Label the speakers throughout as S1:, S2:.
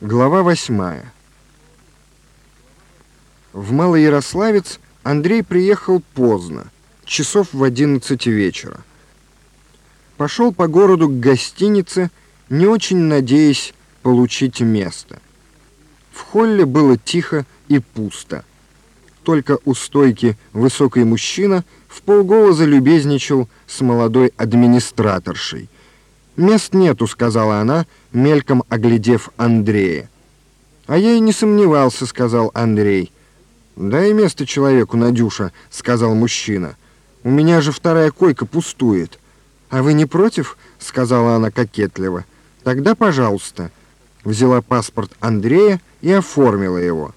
S1: Глава восьмая. В Малоярославец Андрей приехал поздно, часов в одиннадцать вечера. Пошел по городу к гостинице, не очень надеясь получить место. В холле было тихо и пусто. Только у стойки высокий мужчина в полголоса любезничал с молодой администраторшей — «Мест нету», — сказала она, мельком оглядев Андрея. «А я и не сомневался», — сказал Андрей. «Дай место человеку, Надюша», — сказал мужчина. «У меня же вторая койка пустует». «А вы не против?» — сказала она кокетливо. «Тогда, пожалуйста». Взяла паспорт Андрея и оформила его.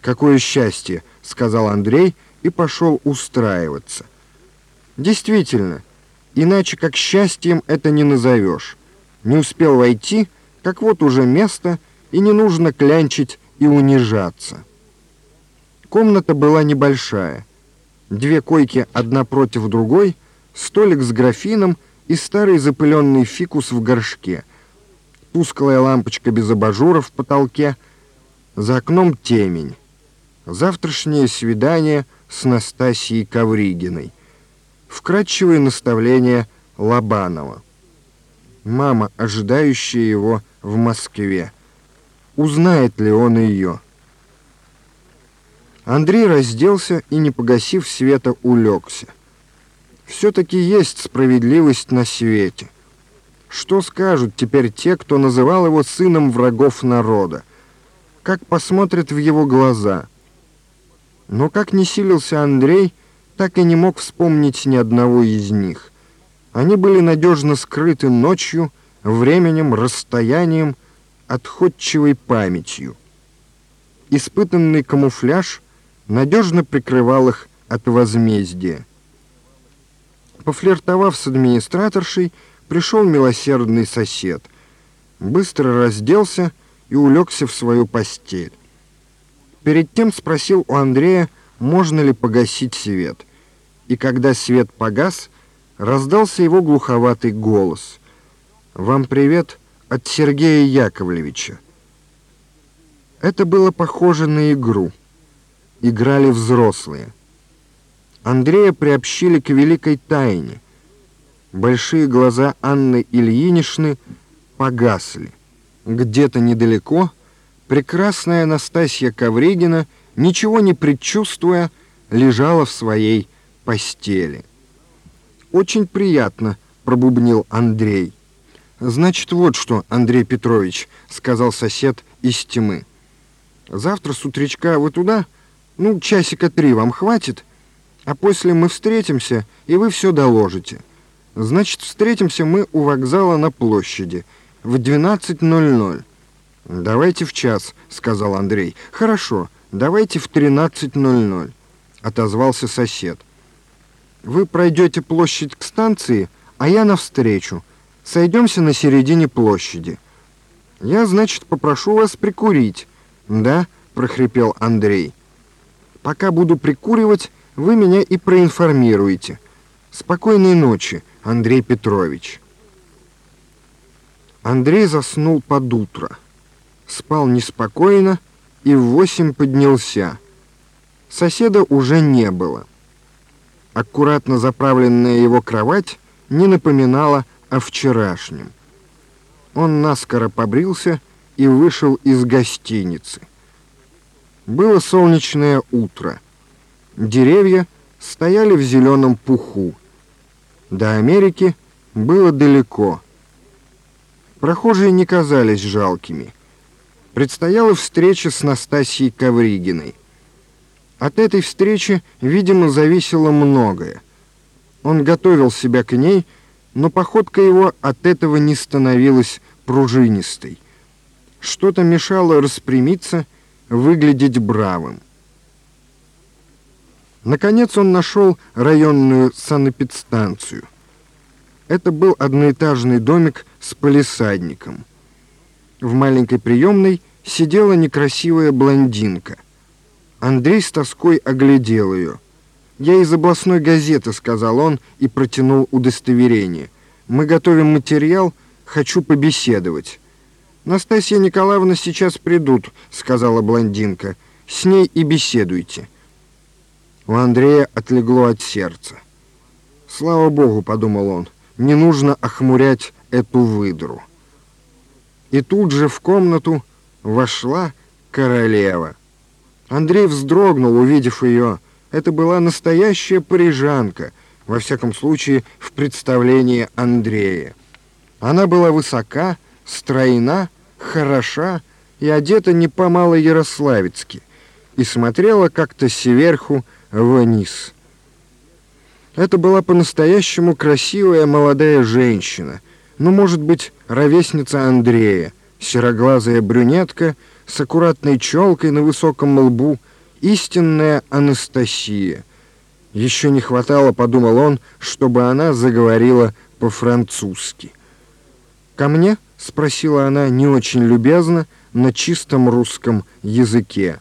S1: «Какое счастье!» — сказал Андрей и пошел устраиваться. Действительно, Иначе как счастьем это не назовешь. Не успел войти, как вот уже место, и не нужно клянчить и унижаться. Комната была небольшая. Две койки одна против другой, столик с графином и старый запыленный фикус в горшке. Тусклая лампочка без абажура в потолке. За окном темень. Завтрашнее свидание с Настасьей Ковригиной вкрадчивые наставления Лобанова. Мама, ожидающая его в Москве. Узнает ли он ее? Андрей разделся и, не погасив света, улегся. Все-таки есть справедливость на свете. Что скажут теперь те, кто называл его сыном врагов народа? Как посмотрят в его глаза? Но как не силился Андрей, так и не мог вспомнить ни одного из них. Они были надежно скрыты ночью, временем, расстоянием, отходчивой памятью. Испытанный камуфляж надежно прикрывал их от возмездия. Пофлиртовав с администраторшей, пришел милосердный сосед. Быстро разделся и улегся в свою постель. Перед тем спросил у Андрея, можно ли погасить свет и когда свет погас, раздался его глуховатый голос. «Вам привет от Сергея Яковлевича». Это было похоже на игру. Играли взрослые. Андрея приобщили к великой тайне. Большие глаза Анны Ильиничны погасли. Где-то недалеко прекрасная Анастасия Ковригина, ничего не предчувствуя, лежала в своей постели. «Очень приятно», — пробубнил Андрей. «Значит, вот что, Андрей Петрович», — сказал сосед из тьмы. «Завтра с утречка вы туда? Ну, часика три вам хватит? А после мы встретимся, и вы все доложите. Значит, встретимся мы у вокзала на площади в 12.00». «Давайте в час», — сказал Андрей. «Хорошо, давайте в 13.00», — отозвался сосед. Вы пройдете площадь к станции, а я навстречу. Сойдемся на середине площади. Я, значит, попрошу вас прикурить. Да, прохрипел Андрей. Пока буду прикуривать, вы меня и проинформируете. Спокойной ночи, Андрей Петрович. Андрей заснул под утро. Спал неспокойно и в восемь поднялся. Соседа уже не было аккуратно заправленная его кровать не напоминала о вчерашнем. Он наскоро побрился и вышел из гостиницы. Было солнечное утро. Деревья стояли в зеленом пуху. До Америки было далеко. Прохожие не казались жалкими. Предстояла встреча с Настасьей Ковригиной. От этой встречи, видимо, зависело многое. Он готовил себя к ней, но походка его от этого не становилась пружинистой. Что-то мешало распрямиться, выглядеть бравым. Наконец он нашел районную санэпидстанцию. Это был одноэтажный домик с палисадником. В маленькой приемной сидела некрасивая блондинка — Андрей с тоской оглядел ее. «Я из областной газеты», — сказал он и протянул удостоверение. «Мы готовим материал, хочу побеседовать». «Настасья Николаевна сейчас придут», — сказала блондинка. «С ней и беседуйте». У Андрея отлегло от сердца. «Слава Богу», — подумал он, — «не нужно охмурять эту выдру». И тут же в комнату вошла королева. Андрей вздрогнул, увидев ее. Это была настоящая парижанка, во всяком случае, в представлении Андрея. Она была высока, стройна, хороша и одета не по-малоярославецки, и смотрела как-то сверху вниз. Это была по-настоящему красивая молодая женщина, ну, может быть, ровесница Андрея, сероглазая брюнетка с аккуратной челкой на высоком лбу, истинная Анастасия. Еще не хватало, подумал он, чтобы она заговорила по-французски. «Ко мне?» — спросила она не очень любезно, на чистом русском языке.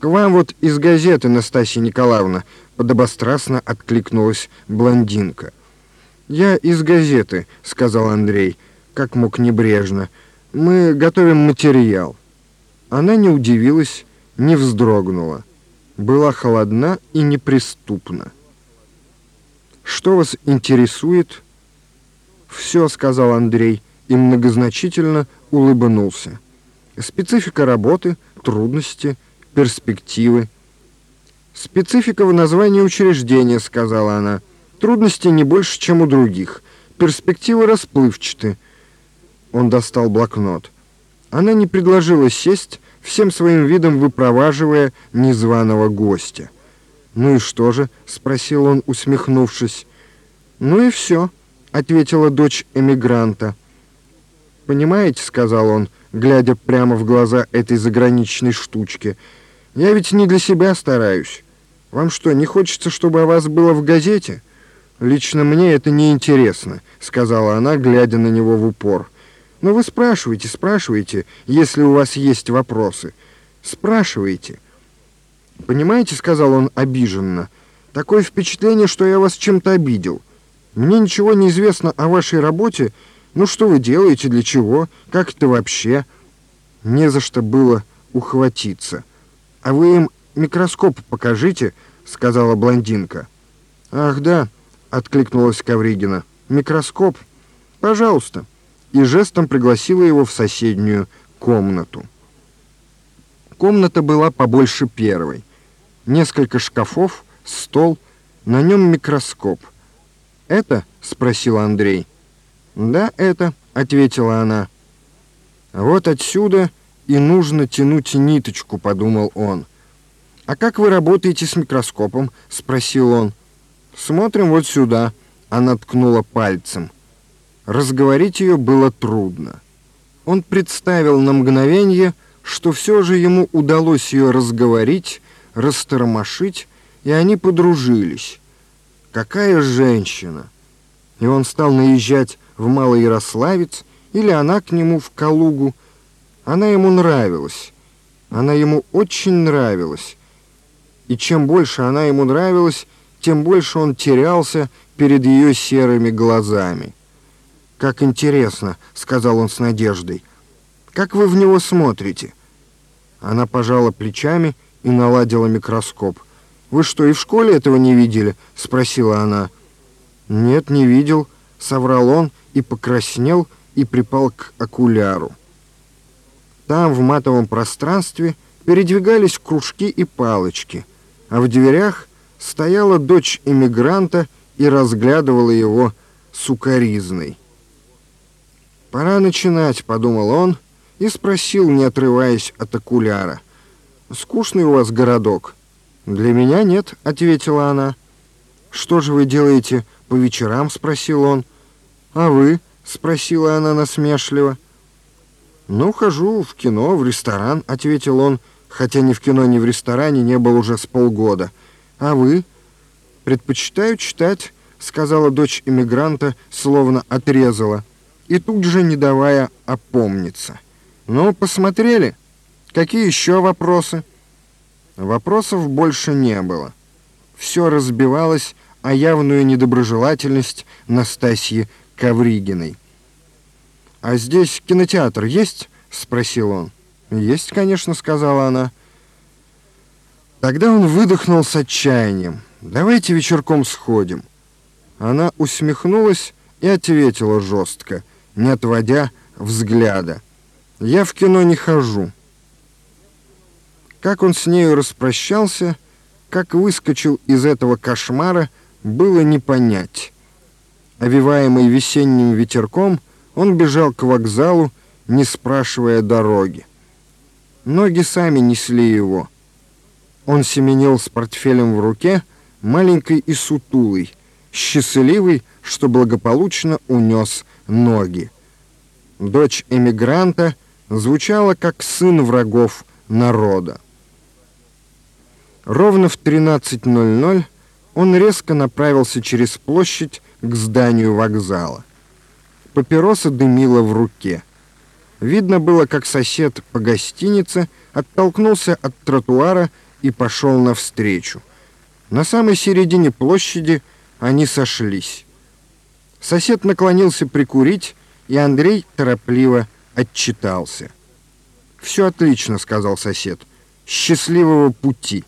S1: «К вам вот из газеты, Настасья Николаевна», — подобострастно откликнулась блондинка. «Я из газеты», — сказал Андрей, как мог небрежно. «Мы готовим материал». Она не удивилась, не вздрогнула. Была холодна и неприступна. «Что вас интересует?» «Все», — сказал Андрей, и многозначительно улыбнулся. «Специфика работы, трудности, перспективы». «Специфика в названии учреждения», — сказала она. «Трудности не больше, чем у других. Перспективы расплывчаты». Он достал блокнот. Она не предложила сесть, всем своим видом выпроваживая незваного гостя. «Ну и что же?» — спросил он, усмехнувшись. «Ну и все», — ответила дочь эмигранта. «Понимаете», — сказал он, глядя прямо в глаза этой заграничной штучки, «я ведь не для себя стараюсь. Вам что, не хочется, чтобы о вас было в газете?» «Лично мне это не интересно», — сказала она, глядя на него в упор. Но вы спрашивайте, спрашивайте, если у вас есть вопросы. Спрашивайте. Понимаете, сказал он обиженно, такое впечатление, что я вас чем-то обидел. Мне ничего не известно о вашей работе. Ну что вы делаете, для чего, как это вообще? Не за что было ухватиться. А вы им микроскоп покажите, сказала блондинка. Ах, да, откликнулась Ковригина. Микроскоп? Пожалуйста и жестом пригласила его в соседнюю комнату. Комната была побольше первой. Несколько шкафов, стол, на нем микроскоп. «Это?» — спросил Андрей. «Да, это», — ответила она. «Вот отсюда и нужно тянуть ниточку», — подумал он. «А как вы работаете с микроскопом?» — спросил он. «Смотрим вот сюда», — она ткнула пальцем. Разговорить ее было трудно. Он представил на мгновение, что все же ему удалось ее разговорить, растормошить, и они подружились. Какая женщина! И он стал наезжать в Малоярославец, или она к нему в Калугу. Она ему нравилась. Она ему очень нравилась. И чем больше она ему нравилась, тем больше он терялся перед ее серыми глазами. «Как интересно», — сказал он с надеждой. «Как вы в него смотрите?» Она пожала плечами и наладила микроскоп. «Вы что, и в школе этого не видели?» — спросила она. «Нет, не видел», — соврал он и покраснел и припал к окуляру. Там, в матовом пространстве, передвигались кружки и палочки, а в дверях стояла дочь эмигранта и разглядывала его сукаризной. «Пора начинать», — подумал он и спросил, не отрываясь от окуляра. «Скучный у вас городок?» «Для меня нет», — ответила она. «Что же вы делаете по вечерам?» — спросил он. «А вы?» — спросила она насмешливо. «Ну, хожу в кино, в ресторан», — ответил он, хотя ни в кино, ни в ресторане не был уже с полгода. «А вы?» «Предпочитаю читать», — сказала дочь иммигранта, словно отрезала и тут же, не давая опомниться. «Ну, посмотрели? Какие еще вопросы?» Вопросов больше не было. Все разбивалось о явную недоброжелательность Настасьи Ковригиной. «А здесь кинотеатр есть?» — спросил он. «Есть, конечно», — сказала она. Тогда он выдохнул с отчаянием. «Давайте вечерком сходим». Она усмехнулась и ответила жестко, не отводя взгляда. «Я в кино не хожу». Как он с нею распрощался, как выскочил из этого кошмара, было не понять. Овиваемый весенним ветерком, он бежал к вокзалу, не спрашивая дороги. Ноги сами несли его. Он семенил с портфелем в руке, маленькой и сутулый, счастливый, что благополучно унес ноги. Дочь эмигранта звучала как сын врагов народа. Ровно в 13.00 он резко направился через площадь к зданию вокзала. Папироса дымила в руке. Видно было, как сосед по гостинице оттолкнулся от тротуара и пошел навстречу. На самой середине площади они сошлись. Сосед наклонился прикурить, и Андрей торопливо отчитался. «Все отлично», — сказал сосед. «Счастливого пути».